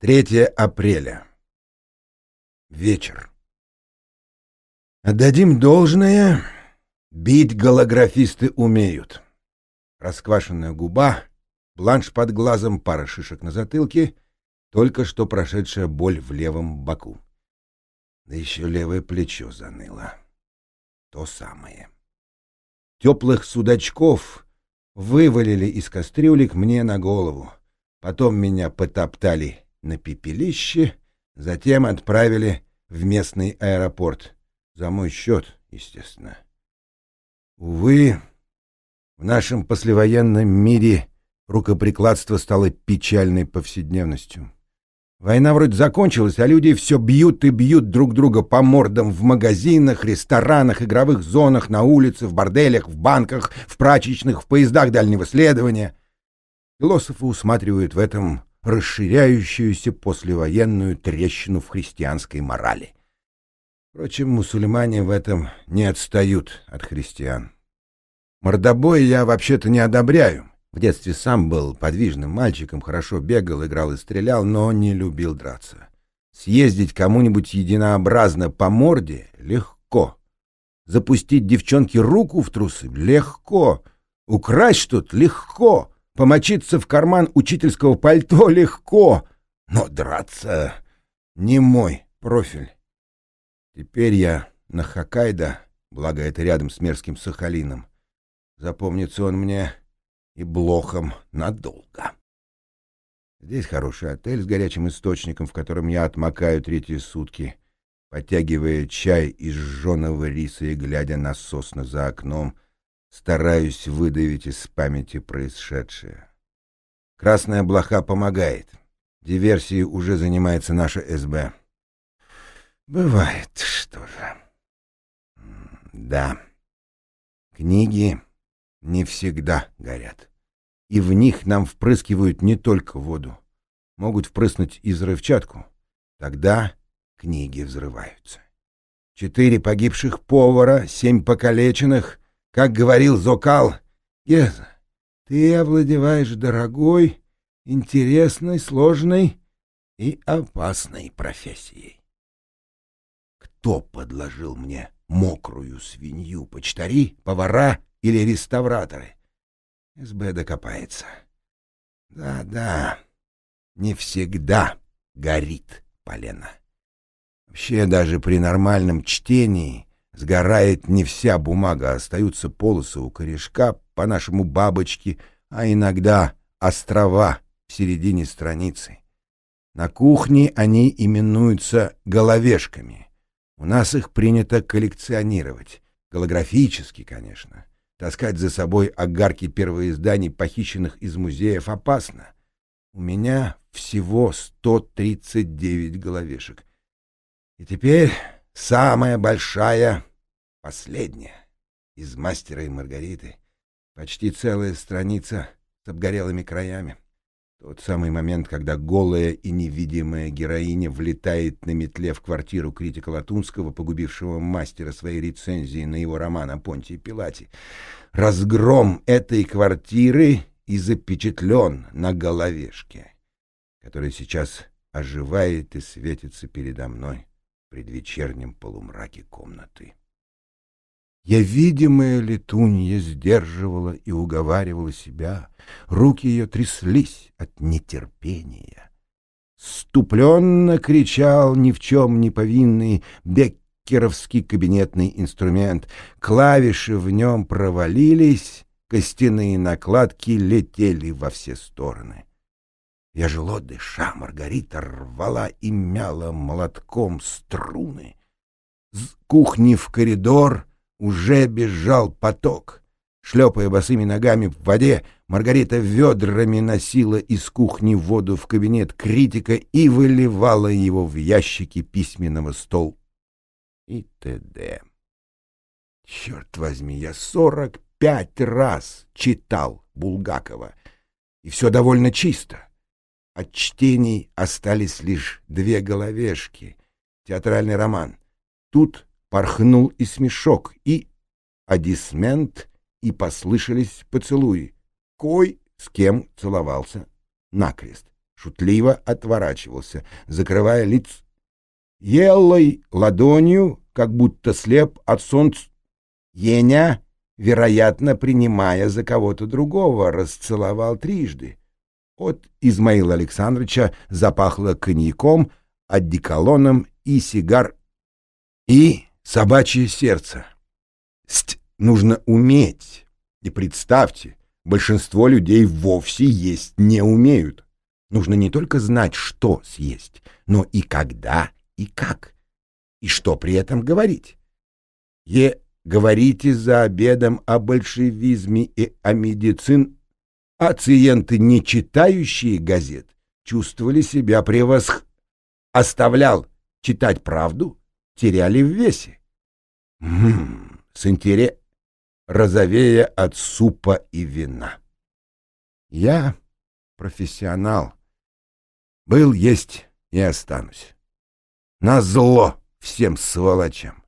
3 апреля. Вечер. Отдадим должное, бить голографисты умеют. Расквашенная губа, бланш под глазом, пара шишек на затылке, только что прошедшая боль в левом боку. Да еще левое плечо заныло. То самое. Теплых судачков вывалили из кастрюлек мне на голову. Потом меня потоптали на пепелище, затем отправили в местный аэропорт. За мой счет, естественно. Увы, в нашем послевоенном мире рукоприкладство стало печальной повседневностью. Война вроде закончилась, а люди все бьют и бьют друг друга по мордам в магазинах, ресторанах, игровых зонах, на улице, в борделях, в банках, в прачечных, в поездах дальнего следования. Философы усматривают в этом расширяющуюся послевоенную трещину в христианской морали. Впрочем, мусульмане в этом не отстают от христиан. Мордобой я вообще-то не одобряю. В детстве сам был подвижным мальчиком, хорошо бегал, играл и стрелял, но не любил драться. Съездить кому-нибудь единообразно по морде — легко. Запустить девчонке руку в трусы — легко. Украсть что-то — легко. Помочиться в карман учительского пальто легко, но драться не мой профиль. Теперь я на Хоккайдо, благо это рядом с мерзким Сахалином. Запомнится он мне и блохом надолго. Здесь хороший отель с горячим источником, в котором я отмокаю третьи сутки, подтягивая чай из жженого риса и глядя на сосны за окном — Стараюсь выдавить из памяти происшедшее. Красная блоха помогает. Диверсией уже занимается наша СБ. Бывает, что же. Да. Книги не всегда горят. И в них нам впрыскивают не только воду. Могут впрыснуть и взрывчатку. Тогда книги взрываются. Четыре погибших повара, семь покалеченных — как говорил Зокал, Геза, ты овладеваешь дорогой, интересной, сложной и опасной профессией. Кто подложил мне мокрую свинью? Почтари, повара или реставраторы? СБ докопается. Да-да, не всегда горит полено. Вообще, даже при нормальном чтении Сгорает не вся бумага, остаются полосы у корешка, по-нашему бабочки, а иногда острова в середине страницы. На кухне они именуются головешками. У нас их принято коллекционировать. Голографически, конечно. Таскать за собой огарки первоизданий, похищенных из музеев, опасно. У меня всего 139 головешек. И теперь Самая большая, последняя, из «Мастера и Маргариты». Почти целая страница с обгорелыми краями. Тот самый момент, когда голая и невидимая героиня влетает на метле в квартиру критика Латунского, погубившего мастера своей рецензии на его роман о Понтии Пилате. Разгром этой квартиры и запечатлен на головешке, который сейчас оживает и светится передо мной предвечернем полумраке комнаты. Я, видимая летунья, сдерживала и уговаривала себя. Руки ее тряслись от нетерпения. Ступленно кричал ни в чем не повинный беккеровский кабинетный инструмент. Клавиши в нем провалились, костяные накладки летели во все стороны. Яжело дыша, Маргарита рвала и мяла молотком струны. С кухни в коридор уже бежал поток. Шлепая босыми ногами в воде, Маргарита ведрами носила из кухни воду в кабинет критика и выливала его в ящики письменного стол. И т.д. Черт возьми, я сорок пять раз читал Булгакова, и все довольно чисто. От чтений остались лишь две головешки. Театральный роман. Тут порхнул и смешок, и адисмент, и послышались поцелуи. Кой с кем целовался накрест. шутливо отворачивался, закрывая лиц елой ладонью, как будто слеп от солнца. Еня, вероятно, принимая за кого-то другого, расцеловал трижды. От Измаила Александровича запахло коньяком, одеколоном и сигар, и собачье сердце. Сть нужно уметь. И представьте, большинство людей вовсе есть не умеют. Нужно не только знать, что съесть, но и когда и как, и что при этом говорить. Е говорите за обедом о большевизме и о медицине, пациенты, не читающие газет, чувствовали себя превосх... Оставлял читать правду, теряли в весе. Ммм, с интерес розовея от супа и вина. Я профессионал. Был, есть и останусь. На зло всем сволочам.